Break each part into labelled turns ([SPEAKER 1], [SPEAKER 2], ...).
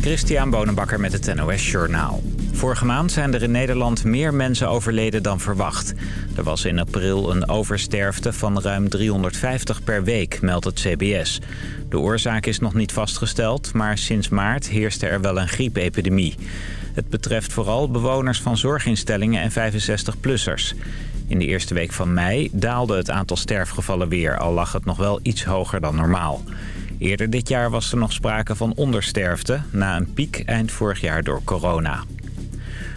[SPEAKER 1] Christian Bonenbakker met het NOS Journaal. Vorige maand zijn er in Nederland meer mensen overleden dan verwacht. Er was in april een oversterfte van ruim 350 per week, meldt het CBS. De oorzaak is nog niet vastgesteld, maar sinds maart heerste er wel een griepepidemie. Het betreft vooral bewoners van zorginstellingen en 65-plussers. In de eerste week van mei daalde het aantal sterfgevallen weer... al lag het nog wel iets hoger dan normaal. Eerder dit jaar was er nog sprake van ondersterfte... na een piek eind vorig jaar door corona.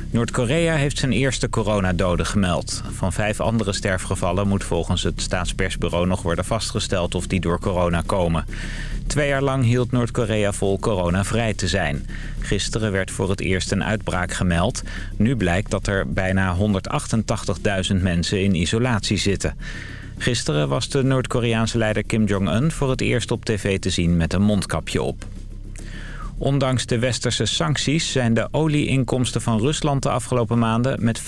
[SPEAKER 1] Noord-Korea heeft zijn eerste coronadoden gemeld. Van vijf andere sterfgevallen moet volgens het staatspersbureau nog worden vastgesteld of die door corona komen. Twee jaar lang hield Noord-Korea vol coronavrij te zijn. Gisteren werd voor het eerst een uitbraak gemeld. Nu blijkt dat er bijna 188.000 mensen in isolatie zitten. Gisteren was de Noord-Koreaanse leider Kim Jong-un voor het eerst op tv te zien met een mondkapje op. Ondanks de westerse sancties zijn de olieinkomsten van Rusland de afgelopen maanden met 50%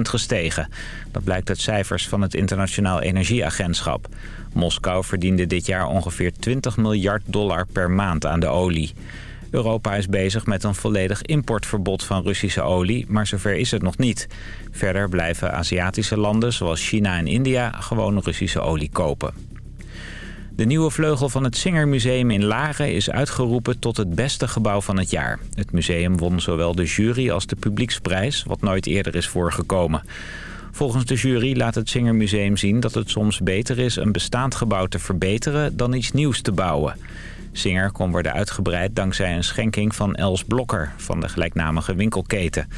[SPEAKER 1] gestegen. Dat blijkt uit cijfers van het Internationaal Energieagentschap. Moskou verdiende dit jaar ongeveer 20 miljard dollar per maand aan de olie. Europa is bezig met een volledig importverbod van Russische olie, maar zover is het nog niet. Verder blijven Aziatische landen zoals China en India gewoon Russische olie kopen. De nieuwe vleugel van het Singermuseum in Laren is uitgeroepen tot het beste gebouw van het jaar. Het museum won zowel de jury als de publieksprijs, wat nooit eerder is voorgekomen. Volgens de jury laat het Singermuseum zien dat het soms beter is een bestaand gebouw te verbeteren dan iets nieuws te bouwen. Singer kon worden uitgebreid dankzij een schenking van Els Blokker van de gelijknamige winkelketen.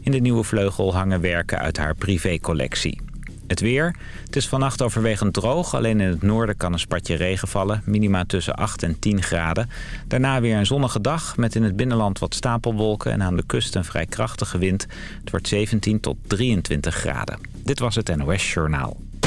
[SPEAKER 1] In de nieuwe vleugel hangen werken uit haar privécollectie. Het weer. Het is vannacht overwegend droog. Alleen in het noorden kan een spatje regen vallen. Minima tussen 8 en 10 graden. Daarna weer een zonnige dag met in het binnenland wat stapelwolken... en aan de kust een vrij krachtige wind. Het wordt 17 tot 23 graden. Dit was het NOS Journaal.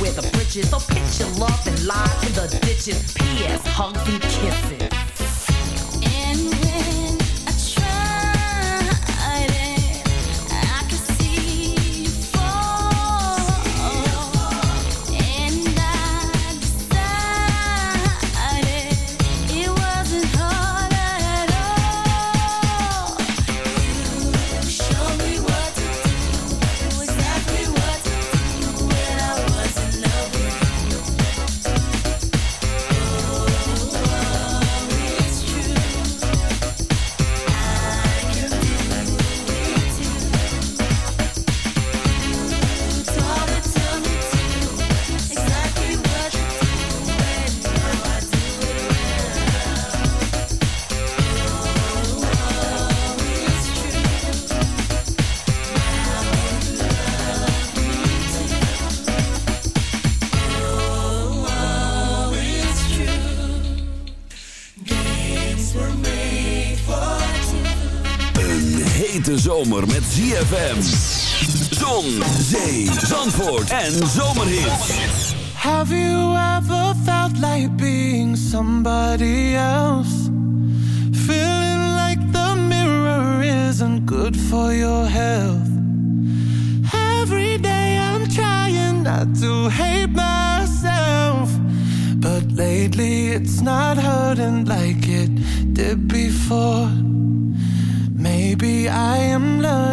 [SPEAKER 2] Wear the britches. So pitch your love and lie to the ditches. P.S. Hugs and kisses.
[SPEAKER 3] ZFM. Zon, zee, zandvoort en zomerhit.
[SPEAKER 4] Have you ever felt like being somebody else? Feeling like the mirror isn't good for your health. Every day I'm trying not to hate myself. But lately it's not hurting like it did before. Maybe I am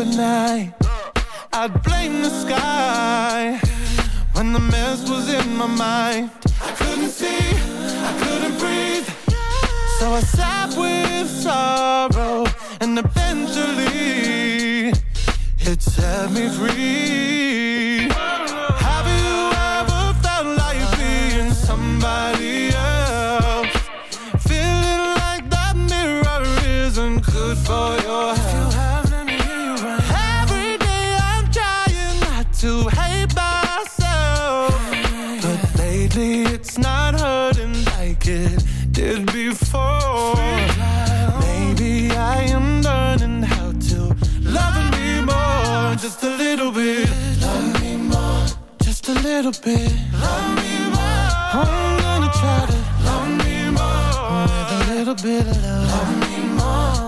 [SPEAKER 4] At night. I'd blame the sky when the mess was in my mind. I couldn't see, I couldn't breathe. So I sat with sorrow and eventually it set me free.
[SPEAKER 3] little bit. Love me more. I'm gonna try to love me more. With a little bit of love. Love me more.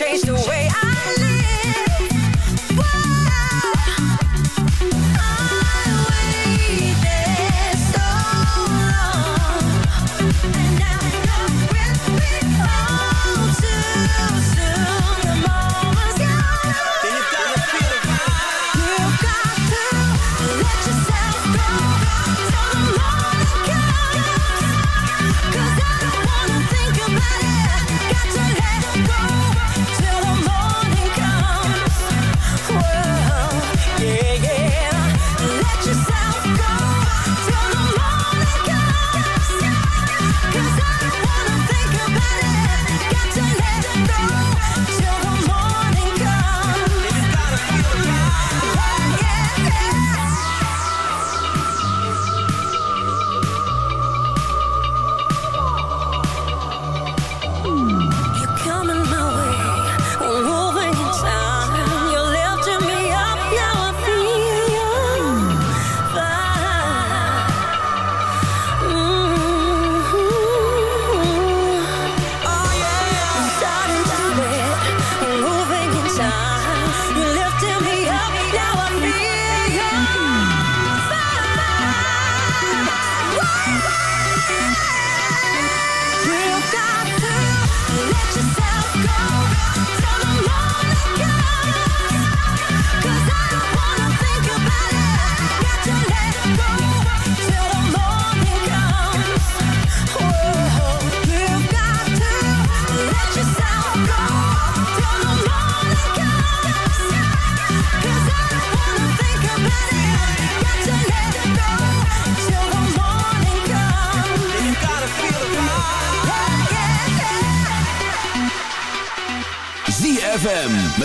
[SPEAKER 5] change the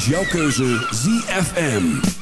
[SPEAKER 5] Is jouw keuze ZFM.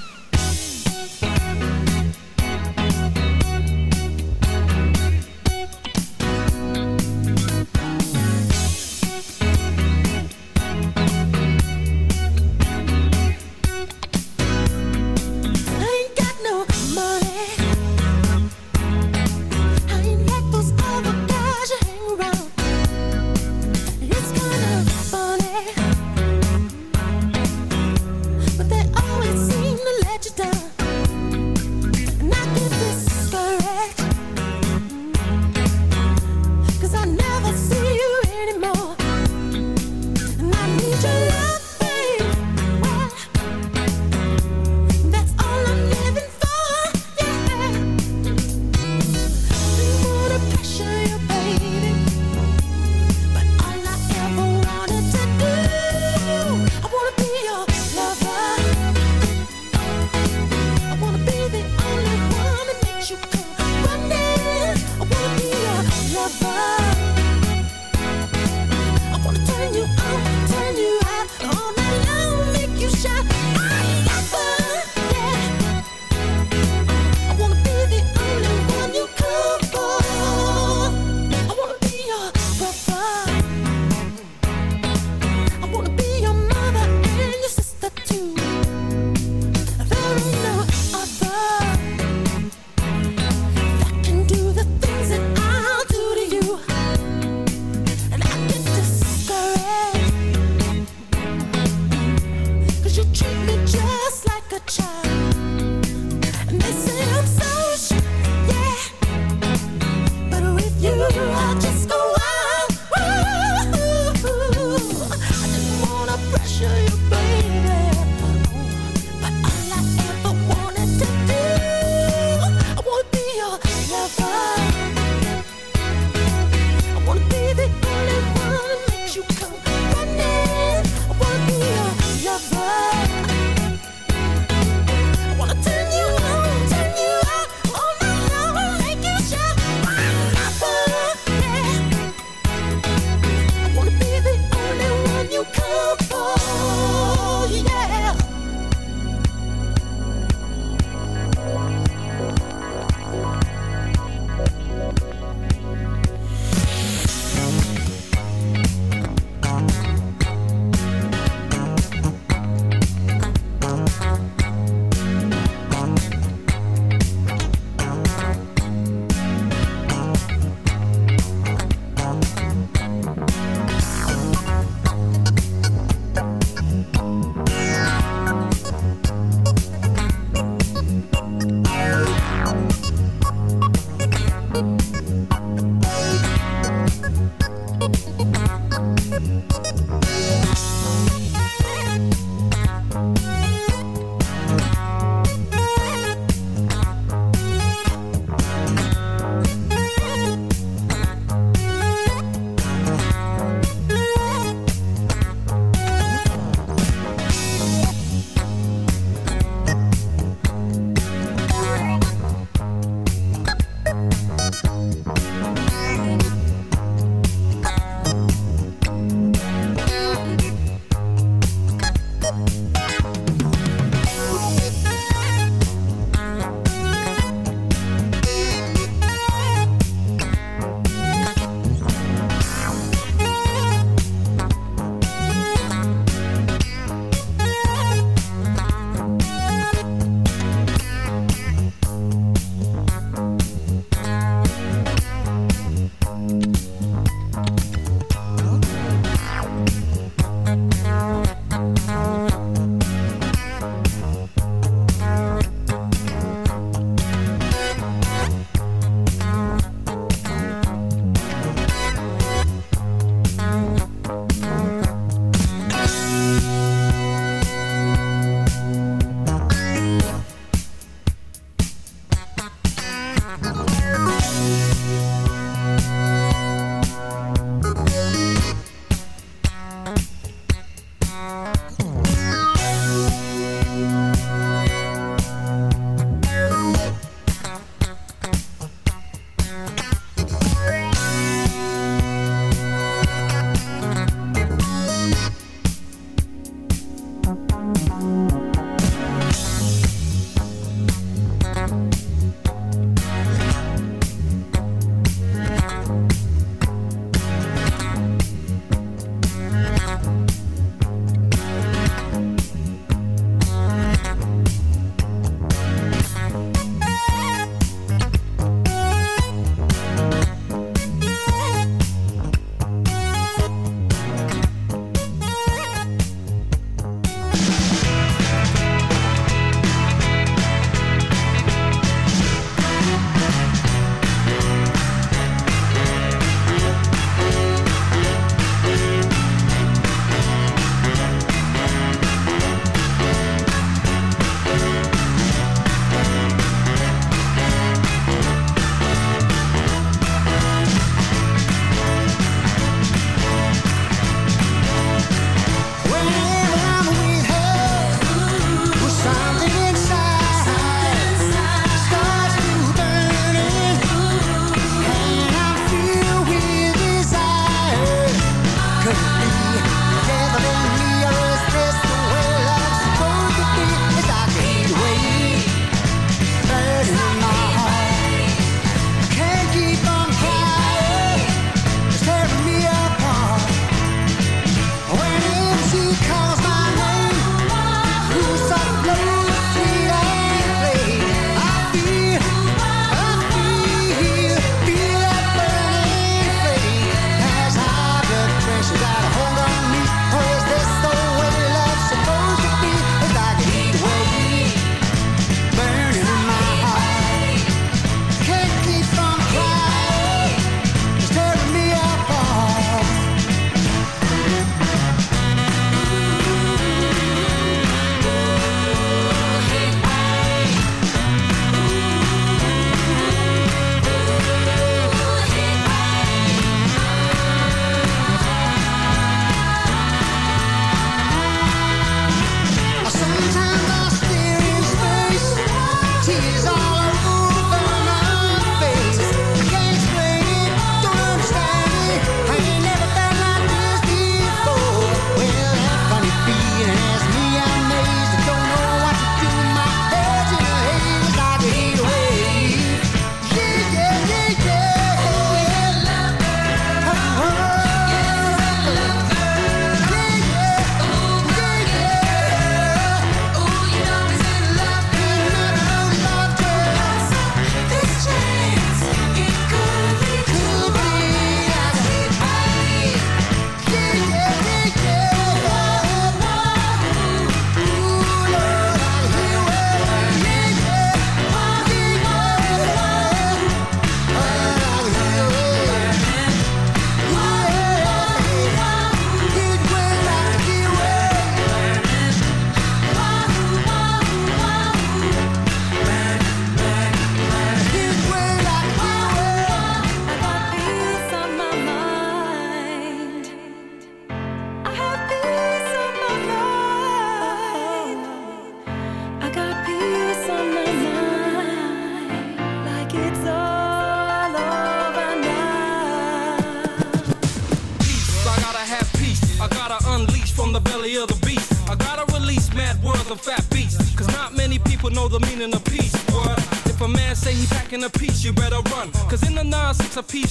[SPEAKER 6] A
[SPEAKER 7] piece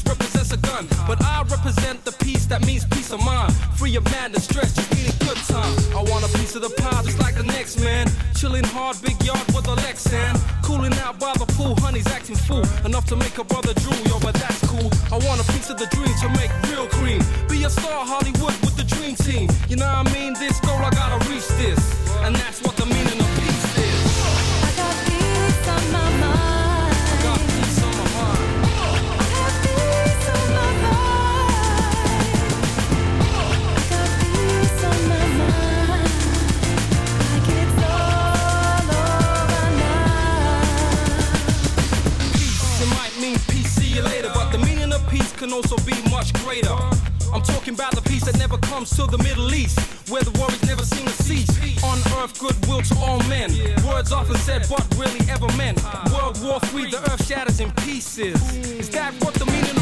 [SPEAKER 7] that what the meaning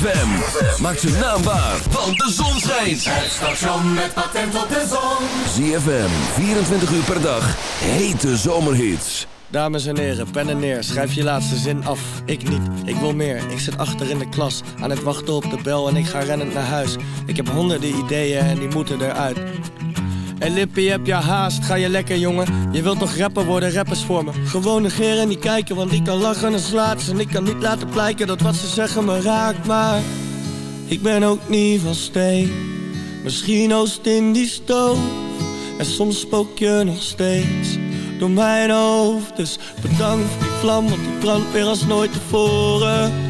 [SPEAKER 3] ZFM. Maak zijn naam waar, want de zon schijnt.
[SPEAKER 4] Het station met patent op de zon.
[SPEAKER 3] ZFM, 24 uur per dag. Hete zomerhits.
[SPEAKER 8] Dames en heren, pen en neer, schrijf je laatste zin af. Ik niet, ik wil meer. Ik zit achter in de klas, aan het wachten op de bel en ik ga rennend naar huis. Ik heb honderden ideeën en die moeten eruit. En Lippie, heb je haast? Ga je lekker, jongen? Je wilt toch rapper worden, rappers voor me. Gewoon negeren en niet kijken, want ik kan lachen en slaat. En ik kan niet laten blijken dat wat ze zeggen me raakt, maar... Ik ben ook niet van steen. Misschien oost in die stoof. En soms spook je nog steeds door mijn hoofd. Dus bedankt voor die vlam, want die brandt weer als nooit tevoren.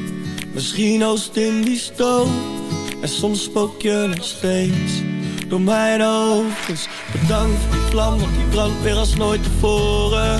[SPEAKER 8] Misschien oost in die stoof En soms spook je nog steeds Door mijn hoofd Dus bedankt voor die vlam Want die brandt weer als nooit tevoren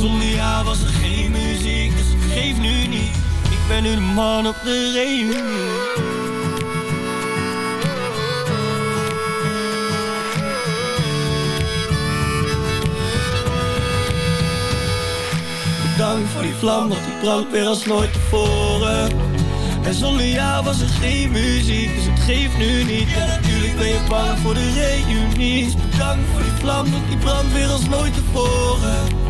[SPEAKER 8] Zonder jou was er geen muziek, dus geeft nu niet. Ik ben nu de man op de reunie. Bedankt voor die vlam, want die brandt weer als nooit tevoren. En zonder jou was er geen muziek, dus het geeft nu niet. En natuurlijk ben je bang voor de reunie. Bedankt voor die vlam, want die brandt weer als nooit tevoren.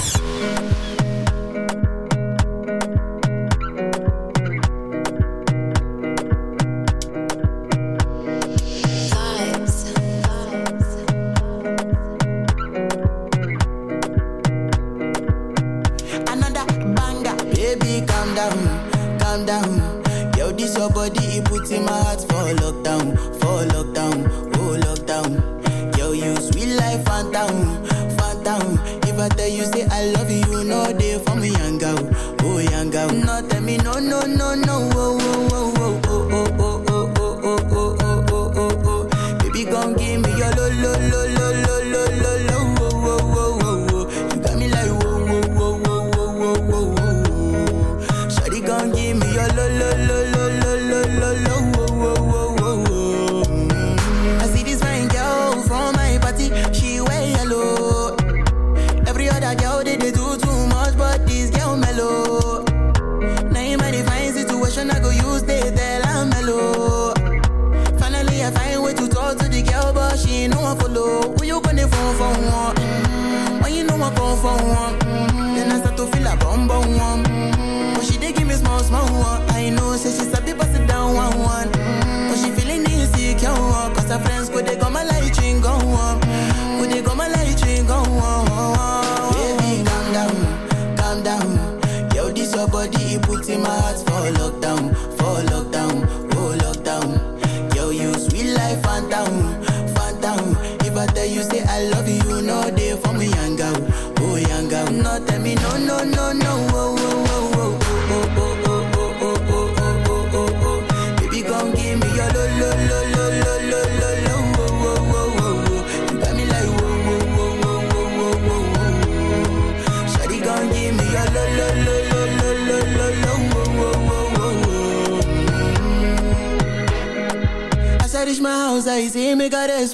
[SPEAKER 9] Me
[SPEAKER 4] ik haar eens